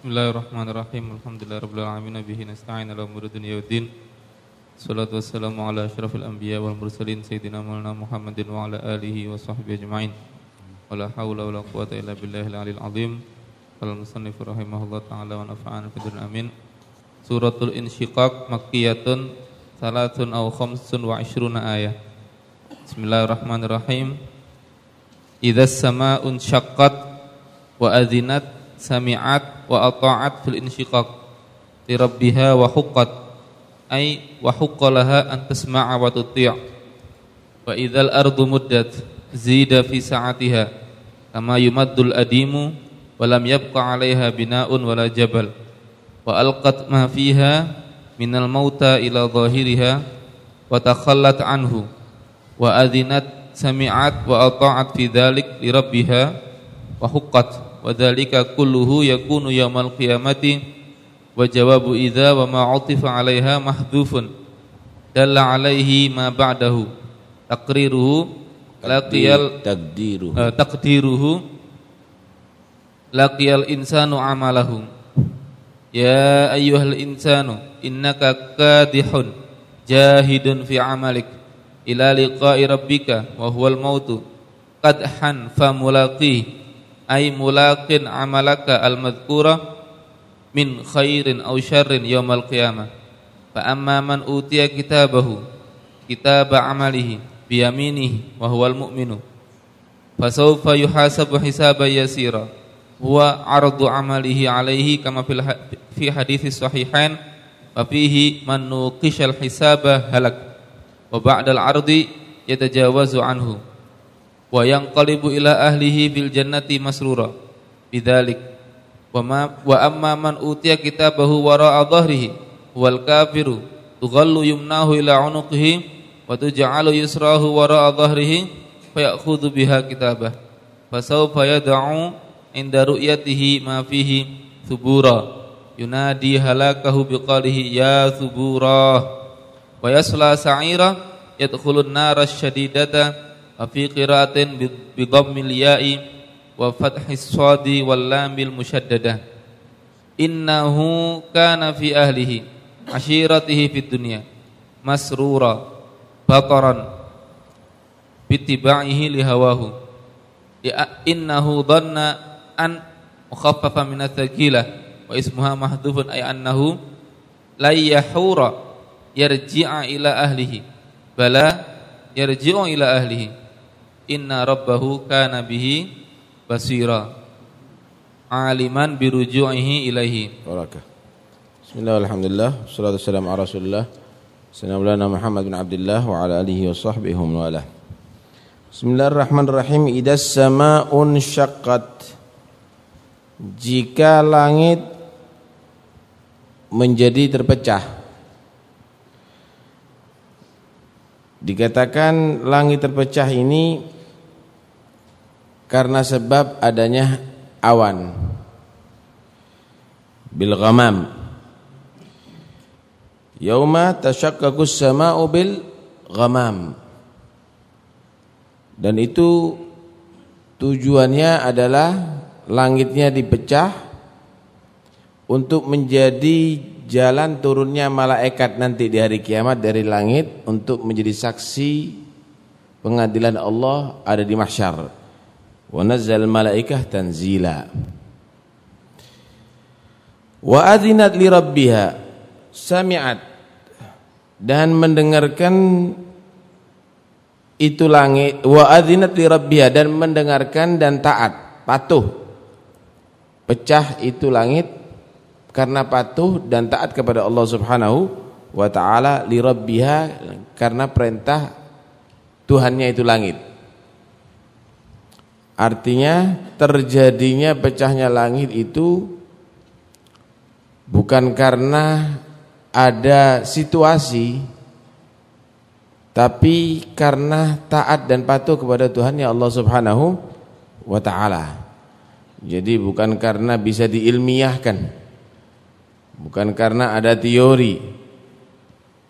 Bismillahirrahmanirrahim. Alhamdulillahirabbil alamin bihi nasta'in ala umuri dunya waddin. Salatu wassalamu ala asyrafil anbiya wal mursalin sayyidina Maulana Muhammadin wa ala alihi wa sahbihi ajma'in. Wala haula wala quwata illa billahil aliyil azim. Qala musannif rahimahullah taala wa nafa'ana fid amin. Suratul Insyiqaq makkiyatun salatun aw khamsun wa ishruna ayah. Bismillahirrahmanirrahim. Idza as-sama'un syaqqat wa adzinat sami'at wa ata'at fil insyiqaq li rabbiha wa huqqat ay wa huqqalaha an tasma'a wa tuti' wa idzal ardu muddat zida fi sa'atiha kama yumaddul adimu wa lam yabqa 'alaiha bina'un wala jabal wa alqat ma fiha minal mauta ila zahiriha wa takhallat anhu wa adzinat sami'at wa dzalika kulluhu yakunu yaumal qiyamati. Wa jawabu idza wa ma utifa 'alaiha mahdhufun. Dalla 'alaihi ma ba'dahu. Taqriruhu laqiyal takdiruhu uh, taqdiruhu laqiyal insanu amalahu. Ya ayyuhal insanu innaka kadihun jahidun fi amalik. Ila liqa'i rabbika wa huwal mautu. Qadhan famulaqih ay mulaqin amalaka al-madhkura min khairin aw syarrin yaumal qiyamah. Fa amma man utiya kitabahu kitaba amalihi bi yaminihi wa huwal mu'minu. Fa sawfa yuhasabu hisaban yasira huwa ardu amalihi alaihi kama fil fi hadits sahihain wa fihi man nuqishal hisaba halak. Wa ba'dal ardi yatajawazu anhu wa yanqalibu ila ahlihi bil jannati masrura. Bidzalik. Wa ma wa amma man utiya kitabahu wara'a dhahrihi wal kafiru tughallu yumnahu ila unuqihi wa tuj'alu yusrahu wara'a dhahrihi fayakhudhu biha kitabah. Fasawfa yad'u inda ru'yatihi ma fihi thubura. Yunadi halakahu biqalihi ya thubura. Wa yasla sa'ira yadkhulun nara syadidata wa fi qiraatin bi dhammil ya'i wa fathis shadi wal lamil musyaddadah innahu kana fi ahlihi ashiratihi fid dunya masrura bataran bitibaihi li hawahu ya innahu dhanna an mukhaffafa min athaqilah wa ismuha mahdhufun ay annahu la yahura inna rabbahu kana bihi basira. Aliman biruju'ihi ilaihi. Barakah. Bismillah alhamdulillah. Wassalamu ala Rasulillah. Sayyidina Muhammad bin Abdullah wa ala alihi wa sahbihi wa ala Bismillahirrahmanirrahim. Idas sama'un syaqqat. Jika langit menjadi terpecah. Dikatakan langit terpecah ini karena sebab adanya awan. Bil ghamam. Yauma tashaqqaqus sama'u bil ghamam. Dan itu tujuannya adalah langitnya dipecah untuk menjadi jalan turunnya malaikat nanti di hari kiamat dari langit untuk menjadi saksi pengadilan Allah ada di mahsyar wa nazzal malaikah tanzila wa adzinat li rabbiha dan mendengarkan itu langit. wa adzinat li dan mendengarkan dan taat. Patuh. Pecah itu langit karena patuh dan taat kepada Allah Subhanahu wa taala. li rabbiha karena perintah Tuhannya itu langit Artinya terjadinya pecahnya langit itu bukan karena ada situasi tapi karena taat dan patuh kepada Tuhan ya Allah Subhanahu wa taala. Jadi bukan karena bisa diilmiahkan. Bukan karena ada teori.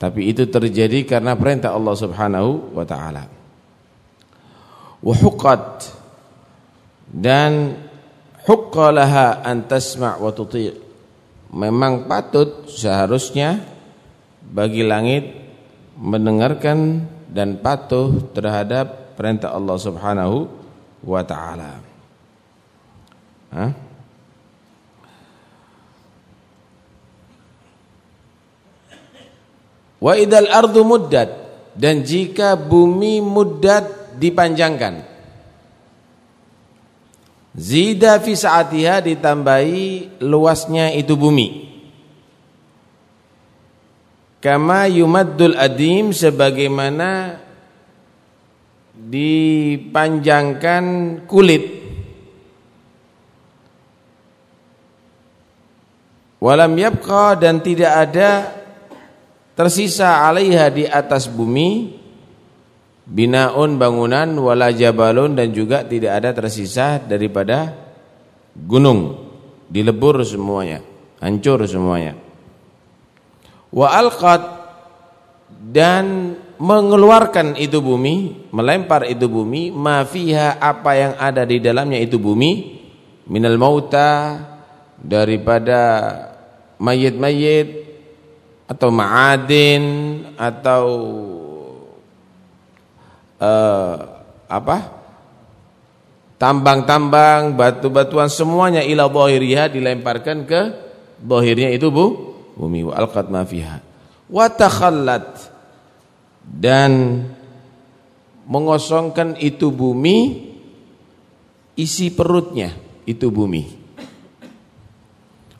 Tapi itu terjadi karena perintah Allah Subhanahu wa taala. Wa dan huqqalaha an tasma' wa tuti' memang patut seharusnya bagi langit mendengarkan dan patuh terhadap perintah Allah Subhanahu wa taala. Wa idal ardu muddat. Dan jika bumi muddat dipanjangkan Zida fi saatiha ditambahi luasnya itu bumi. Kama yumaddul adim sebagaimana dipanjangkan kulit. Walam yabqa dan tidak ada tersisa alaiha di atas bumi binaun bangunan wala jabalun dan juga tidak ada tersisa daripada gunung. Dilebur semuanya hancur semuanya. Wa alqat dan mengeluarkan itu bumi melempar itu bumi ma fiha apa yang ada di dalamnya itu bumi minal mauta daripada mayit-mayit atau ma'adin atau uh, apa? Tambang-tambang, batu-batuan semuanya ila dhahiriha dilemparkan ke dhahirnya itu bu bumi. Wa alqat ma fiha. Wa takhallat. Dan mengosongkan itu bumi isi perutnya itu bumi.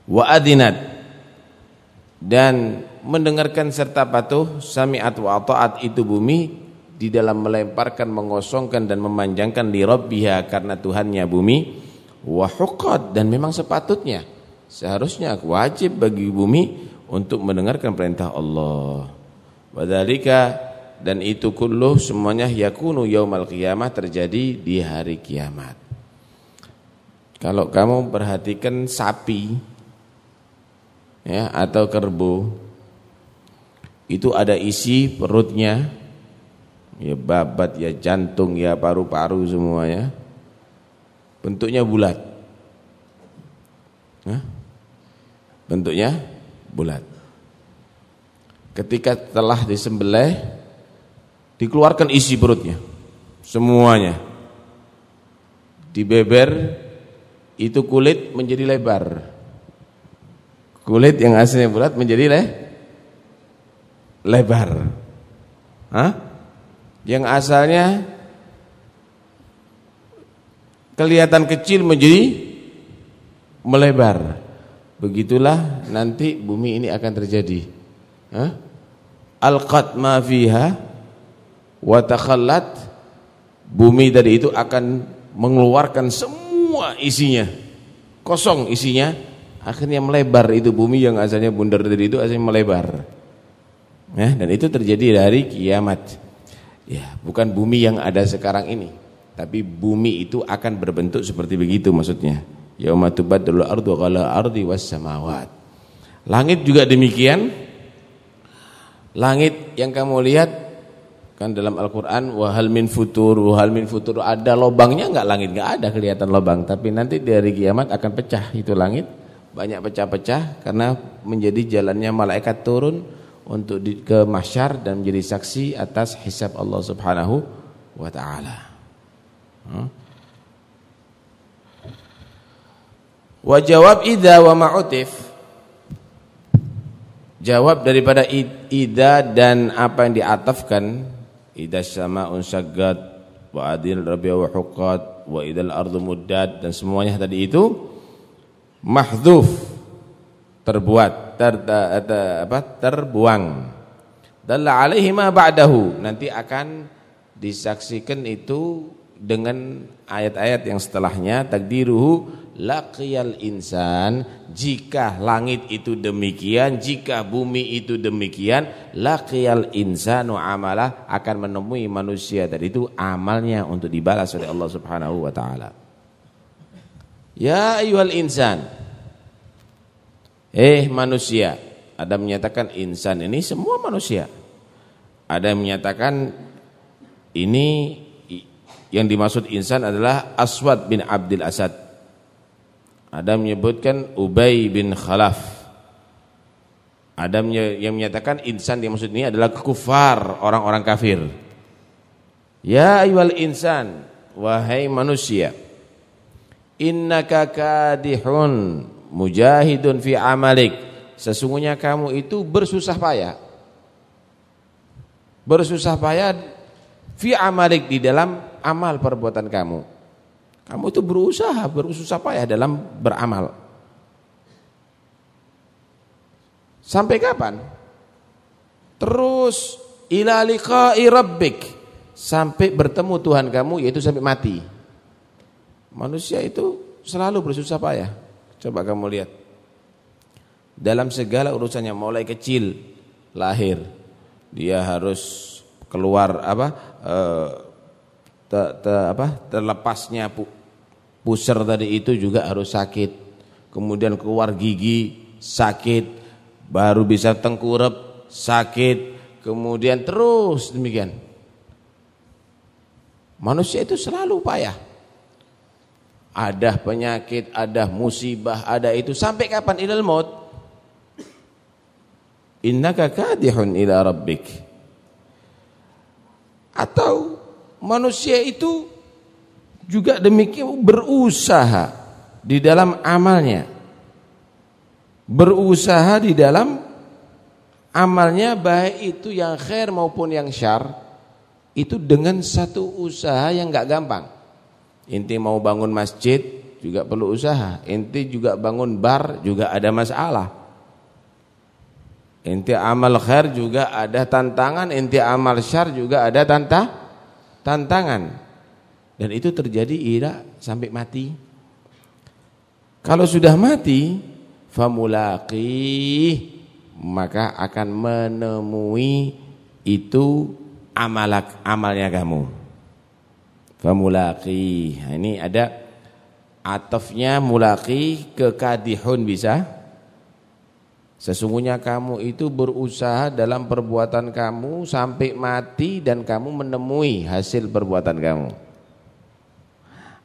Wa adinat. Dan mendengarkan serta patuh sami'at wa ta'at itu bumi di dalam melemparkan, mengosongkan dan memanjangkan li rabbiha karena Tuhannya bumi wa huqad dan memang sepatutnya seharusnya wajib bagi bumi untuk mendengarkan perintah Allah. Wadzalika dan itu kulluh semuanya yakunu yaumal qiyamah terjadi di hari kiamat. Kalau kamu perhatikan sapi ya atau kerbau itu ada isi perutnya ya babat, ya jantung, ya paru-paru semuanya. Bentuknya bulat. Hah? Bentuknya bulat. Ketika telah disembelih dikeluarkan isi perutnya. Semuanya. Dibeber itu kulit menjadi lebar. Kulit yang aslinya bulat menjadi le lebar. Hah? Yang asalnya kelihatan kecil menjadi melebar. Begitulah nanti bumi ini akan terjadi. Alqat ma fiha wa takhallat bumi tadi itu akan mengeluarkan semua isinya. Kosong isinya, akhirnya melebar itu bumi yang asalnya bundar tadi itu akhirnya melebar. Ya, dan itu terjadi dari kiamat. Ya, bukan bumi yang ada sekarang ini, tapi bumi itu akan berbentuk seperti begitu maksudnya. Yauma tubaddalul ardu ghala ardi was samawat. Langit juga demikian. Langit yang kamu lihat kan dalam Al-Qur'an wahal min futur, wahal min futur ada lobangnya enggak langit enggak ada kelihatan lobang, tapi nanti dari kiamat akan pecah itu langit, banyak pecah-pecah karena menjadi jalannya malaikat turun untuk di, ke mahsyar dan menjadi saksi atas hisab Allah Subhanahu wa taala. Hmm? Wa jawab idza wa ma'utif Jawab daripada ida dan apa yang diatafkan idza sama'un syaggat wa adil rabi'a wa huqqat wa idal ardu muddat dan semuanya tadi itu mahdzuf terbuat ter, ter, ter, apa, terbuang. Dalla alaihi ma ba'dahu. Nanti akan disaksikan itu dengan ayat-ayat yang setelahnya takdiruhu laqiyal insan jika langit itu demikian jika bumi itu demikian laqiyal insanu amalah akan menemui manusia tadi itu amalnya untuk dibalas oleh Allah Subhanahu wa taala ya ayyuhal insan Eh manusia Ada menyatakan insan ini semua manusia Ada menyatakan Ini Yang dimaksud insan adalah Aswad bin Abdul Asad Ada menyebutkan Ubay bin Khalaf. Ada yang menyatakan insan yang maksud ini adalah kufar, orang-orang kafir. Ya ayyuhal insan, wahai manusia. Innaka kadihun mujahidun fi amalik. Sesungguhnya kamu itu bersusah payah. Bersusah payah fi amalik di dalam amal perbuatan kamu. Kamu itu berusaha, bersusah payah dalam beramal. Sampai kapan? Terus ila liqa'i sampai bertemu Tuhan kamu yaitu sampai mati. Manusia itu selalu bersusah payah. Coba kamu lihat. Dalam segala urusannya mulai kecil lahir dia harus keluar apa eh, te, te, apa terlepasnya pu, puser tadi itu juga harus sakit. Kemudian keluar gigi sakit baru bisa tengkurap, sakit, kemudian terus demikian. Manusia itu selalu payah. Ada penyakit, ada musibah, ada itu sampai kapan ilal maut? Innaka kadihun ila rabbik. Atau manusia itu juga demikian berusaha di dalam amalnya berusaha di dalam amalnya baik itu yang khair maupun yang syar itu dengan satu usaha yang enggak gampang. Inti mau bangun masjid juga perlu usaha. Inti juga bangun bar juga ada masalah. Inti amal khair juga ada tantangan, inti amal syar juga ada tanta tantangan. Dan itu terjadi ira sampai mati. Kalau sudah mati, famulaqih maka akan menemui itu amalak amalnya kamu famulaqih nah, ini ada atafnya mulaqih ke kadihun bisa sesungguhnya kamu itu berusaha dalam perbuatan kamu sampai mati dan kamu menemui hasil perbuatan kamu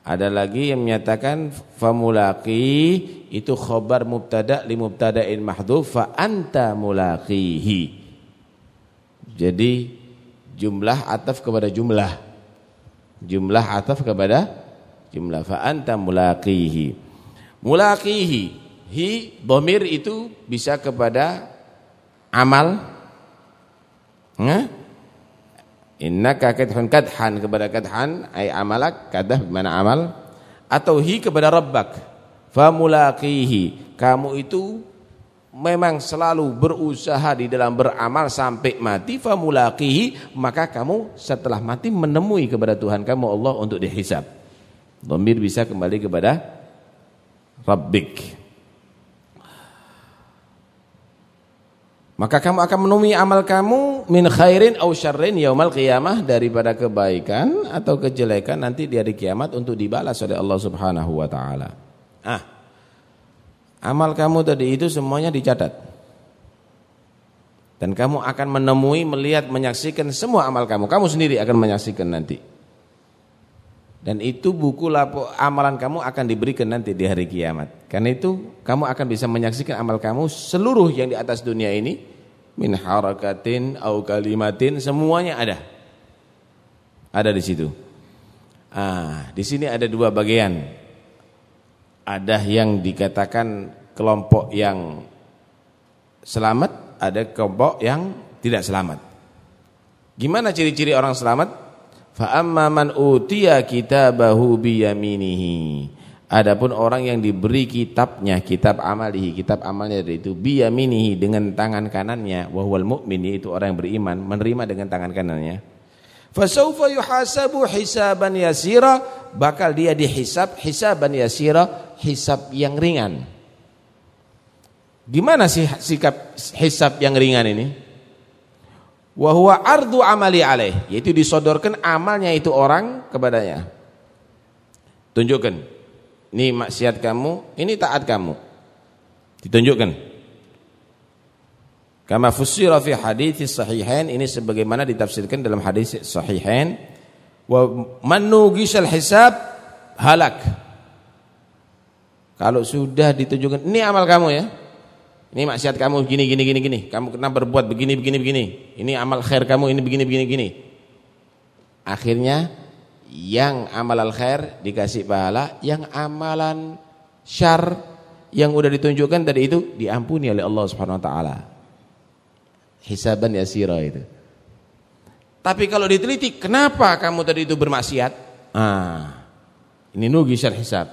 ada lagi yang menyatakan famulaqi itu khabar mubtada li mubtada'in mahdhuf fa anta mulaqihi. Jadi jumlah ataf kepada jumlah. Jumlah ataf kepada jumlah fa anta mulaqihi. Mulaqihi hi dhamir itu bisa kepada amal. Hah? Innaka kadhun kadhan kepada kadhan ay amalak kadah mana amal atau hi kepada rabbak famulaqihi kamu itu memang selalu berusaha di dalam beramal sampai mati famulaqihi maka kamu setelah mati menemui kepada Tuhan kamu Allah untuk dihisab dhamir bisa kembali kepada rabbik Maka kamu akan menemui amal kamu min khairin au syarrin yaumal qiyamah daripada kebaikan atau kejelekan nanti di hari kiamat untuk dibalas oleh Allah Subhanahu wa taala. Ah. Amal kamu tadi itu semuanya dicatat. Dan kamu akan menemui, melihat, menyaksikan semua amal kamu. Kamu sendiri akan menyaksikan nanti. Dan itu buku lapo amalan kamu akan diberikan nanti di hari kiamat. Karena itu kamu akan bisa menyaksikan amal kamu seluruh yang di atas dunia ini min harakatin au kalimatin semuanya ada. Ada di situ. Ah, di sini ada dua bagian. Ada yang dikatakan kelompok yang selamat, ada kelompok yang tidak selamat. Gimana ciri-ciri orang selamat? Fa amma man kitabahu Adapun orang yang diberi kitabnya, kitab amalihi, kitab amalnya itu biyaminihi dengan tangan kanannya, wahwal mu'min itu orang yang beriman menerima dengan tangan kanannya. Fasaufa yuhasabu hisaban yasira, bakal dia dihisab hisaban yasira, hisab yang ringan. Gimana sih sikap hisab yang ringan ini? Wahwa ardu amali alaih, yaitu disodorkan amalnya itu orang kepadanya. Tunjukkan ini maksiat kamu, ini taat kamu. Ditunjukkan. Kama fusira fi hadits sahihain ini sebagaimana ditafsirkan dalam hadis sahihain wa man nugisal hisab halak. Kalau sudah ditunjukkan, ini amal kamu ya. Ini maksiat kamu gini gini gini gini. Kamu kena berbuat begini begini begini. Ini amal khair kamu ini begini begini begini. Akhirnya yang amal al khair dikasih pahala, yang amalan syar yang udah ditunjukkan tadi itu diampuni oleh Allah Subhanahu wa taala. Hisaban yasira itu. Tapi kalau diteliti, kenapa kamu tadi itu bermaksiat? Ah. Ini nugi syar hisab.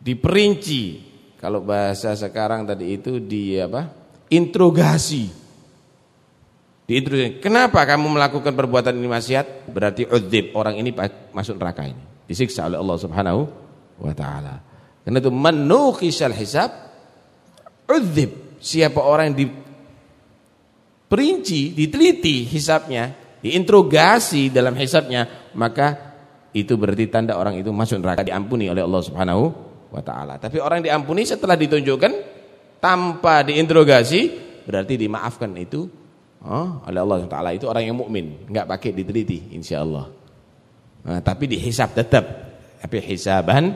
Diperinci. Kalau bahasa sekarang tadi itu di apa? Interogasi diinterogasi kenapa kamu melakukan perbuatan ini maksiat? Berarti udzib orang ini masuk neraka ini. Disiksa oleh Allah Subhanahu wa taala. Karena itu menukisal hisab udzib siapa orang yang diperinci diteliti hisabnya diinterogasi dalam hisabnya maka itu berarti tanda orang itu masuk neraka diampuni oleh Allah Subhanahu wa taala. Tapi orang diampuni setelah ditunjukkan tanpa diinterogasi berarti dimaafkan itu oh, oleh Allah taala itu orang yang mukmin, enggak pakai diteliti insyaallah. Nah, tapi dihisab tetap. Tapi hisaban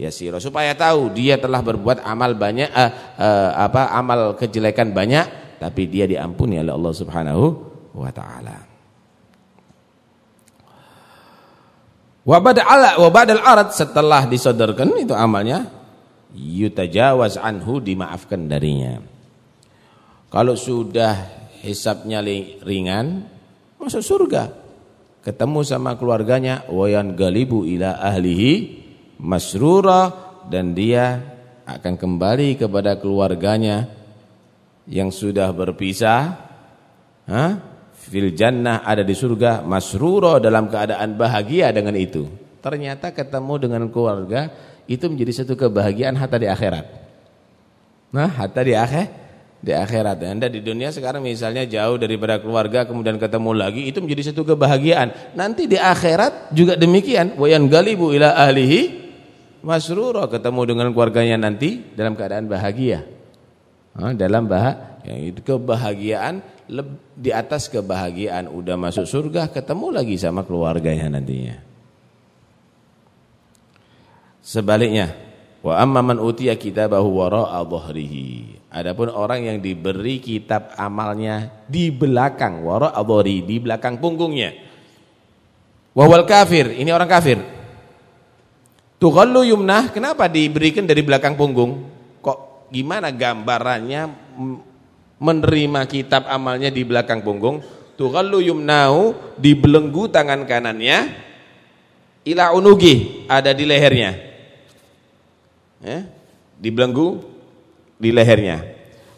yasira supaya tahu dia telah berbuat amal banyak uh, uh, apa amal kejelekan banyak tapi dia diampuni oleh Allah Subhanahu wa taala. Wabadal wabadal arad setelah disodorkan itu amalnya yutajawaz anhu dimaafkan darinya. Kalau sudah hisapnya ringan masuk surga. Ketemu sama keluarganya wayan galibu ila ahlihi masrura dan dia akan kembali kepada keluarganya yang sudah berpisah. Hah? fil jannah ada di surga masruro dalam keadaan bahagia dengan itu. Ternyata ketemu dengan keluarga itu menjadi satu kebahagiaan hatta di akhirat. Nah, hatta di akhir di akhirat. Anda di dunia sekarang misalnya jauh daripada keluarga kemudian ketemu lagi itu menjadi satu kebahagiaan. Nanti di akhirat juga demikian. Wayan galibu ila ahlihi masruro ketemu dengan keluarganya nanti dalam keadaan bahagia. Dalam bahagia itu kebahagiaan di atas kebahagiaan udah masuk surga ketemu lagi sama keluarganya nantinya. Sebaliknya, wa amma man utiya kitabahu wara'a dhahrihi. Adapun orang yang diberi kitab amalnya di belakang wara'a dhahri, di belakang punggungnya. Wa kafir, ini orang kafir. Tughallu yumnah, kenapa diberikan dari belakang punggung? Kok gimana gambarannya menerima kitab amalnya di belakang punggung? Tughallu yumnau dibelenggu tangan kanannya ila unugi ada di lehernya. Ya dibelenggu di lehernya.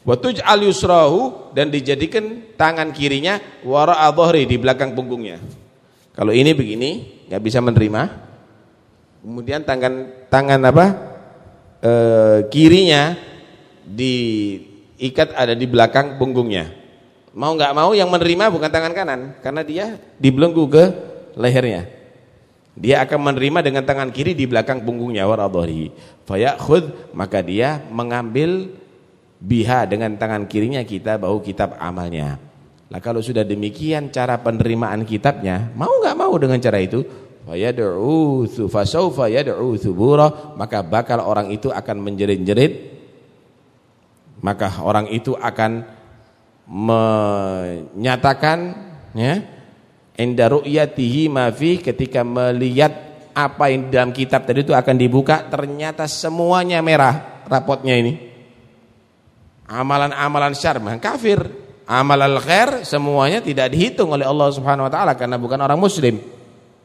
Wa tuj'al yusrahu dan dijadikan tangan kirinya wara'a dhahri di belakang punggungnya. Kalau ini begini nggak bisa menerima kemudian tangan tangan apa e, kirinya di ikat ada di belakang punggungnya. Mau nggak mau yang menerima bukan tangan kanan karena dia dibelenggu ke lehernya. Dia akan menerima dengan tangan kiri di belakang punggungnya waradhi. Fayakhudh maka dia mengambil biha dengan tangan kirinya kita bau kitab amalnya. Lah kalau sudah demikian cara penerimaan kitabnya, mau nggak mau dengan cara itu? Yad'u maka bakal orang itu akan menjerit-jerit. Maka orang itu akan menyatakan ya inda ru'yatihi ketika melihat apa yang dalam kitab tadi itu akan dibuka ternyata semuanya merah rapotnya ini. Amalan-amalan syar kafir. Amal al-khair semuanya tidak dihitung oleh Allah Subhanahu wa taala karena bukan orang muslim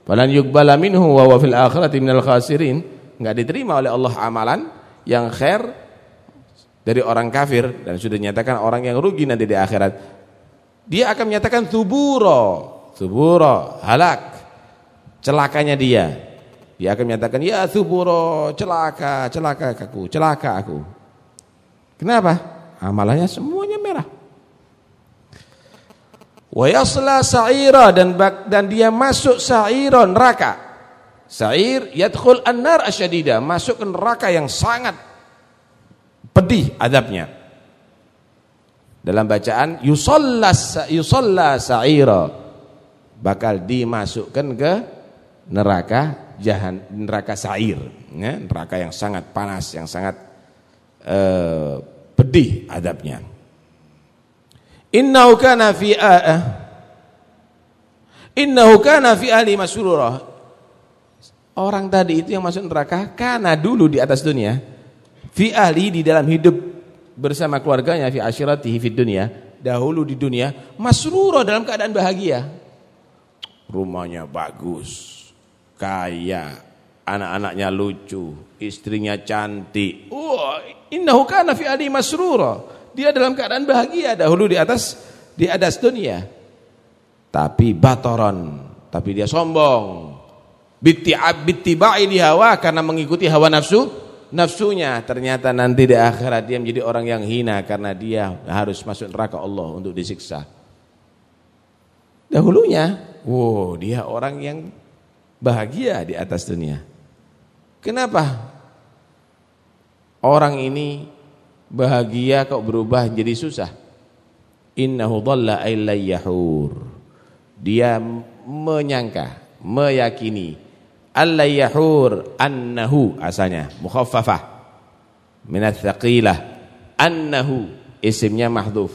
falan yuqbala minhu wa huwa fil akhirati minal khasirin. Enggak diterima oleh Allah amalan yang khair dari orang kafir. Dan sudah dinyatakan orang yang rugi nanti di akhirat. Dia akan menyatakan suburo. Suburo halak. Celakanya dia. Dia akan menyatakan ya suburo celaka celaka aku celaka aku. Kenapa? Amalannya merah wa yasla sa'ira dan dan dia masuk sa'ira neraka sa'ir yadkhul an-nar asyadida masuk ke neraka yang sangat pedih adabnya. Dalam bacaan yusallas yusalla sa'ira bakal dimasukkan ke neraka jahan neraka sa'ir, ya, neraka yang sangat panas, yang sangat uh, pedih adabnya. Innahu kana fi uh, Innahu kana fi ahli masrurah. Orang tadi itu yang masuk neraka karena dulu di atas dunia fi ahli di dalam hidup bersama keluarganya fi asyiratihi fi dunia dahulu di dunia masrurah dalam keadaan bahagia rumahnya bagus, kaya, anak-anaknya lucu, istrinya cantik. Wah, innahu kana fi ali masrura. Dia dalam keadaan bahagia dahulu di atas di atas dunia. Tapi batoron, tapi dia sombong. Bitti'ab bittiba'i hawa karena mengikuti hawa nafsu nafsunya ternyata nanti di akhirat dia menjadi orang yang hina karena dia harus masuk neraka Allah untuk disiksa. Dahulunya Wow, dia orang yang bahagia di atas dunia. Kenapa? Orang ini bahagia kok berubah jadi susah. Innahu dhalla yahur. Dia menyangka, meyakini. Yahur annahu asalnya mukhaffafah. Minat thaqilah annahu isimnya mahdhuf.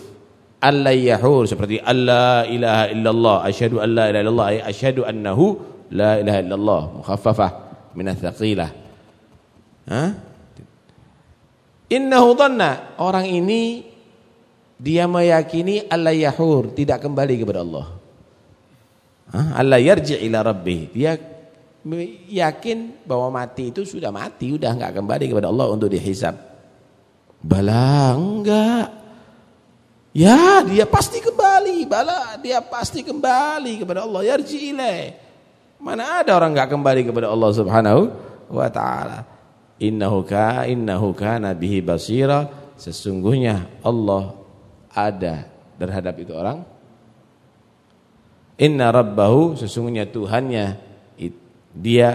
Yahur seperti Allah ilaha illallah asyhadu an la ilaha illallah ay asyhadu annahu la ilaha illallah mukhaffafah. Min atsaqilah ha innahu dhanna orang ini dia meyakini Allah yahur tidak kembali kepada Allah? Allah yarji ila rabbih dia yakin bahwa mati itu sudah mati sudah enggak kembali kepada Allah untuk dihisab bala enggak Ya, dia pasti kembali, bala, dia pasti kembali kepada Allah. Yarji ilaih. Mana ada orang enggak kembali kepada Allah Subhanahu wa taala. Innahu ka innahu kana bihi basira. Sesungguhnya Allah ada terhadap itu orang. Inna rabbahu sesungguhnya Tuhannya dia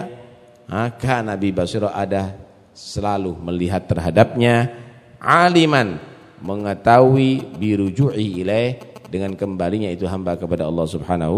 kana nabi basira ada selalu melihat terhadapnya aliman mengetahui biruju'i ilaih dengan kembalinya itu hamba kepada Allah Subhanahu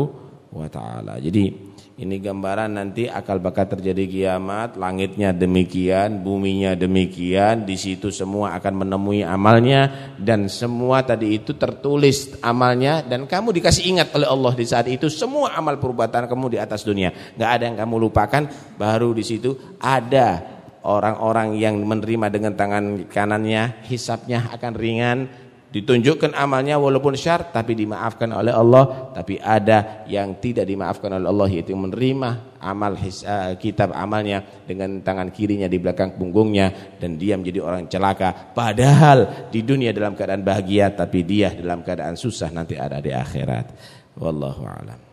wa taala. Jadi ini gambaran nanti akal bakat terjadi kiamat, langitnya demikian, buminya demikian, di situ semua akan menemui amalnya dan semua tadi itu tertulis amalnya dan kamu dikasih ingat oleh Allah di saat itu semua amal perbuatan kamu di atas dunia. nggak ada yang kamu lupakan, baru di situ ada orang-orang yang menerima dengan tangan kanannya hisapnya akan ringan ditunjukkan amalnya walaupun syar tapi dimaafkan oleh Allah. Tapi ada yang tidak dimaafkan oleh Allah yaitu menerima amal his, uh, kitab amalnya dengan tangan kirinya di belakang punggungnya dan dia menjadi orang celaka. Padahal di dunia dalam keadaan bahagia tapi dia dalam keadaan susah nanti ada di akhirat. Wallahu alam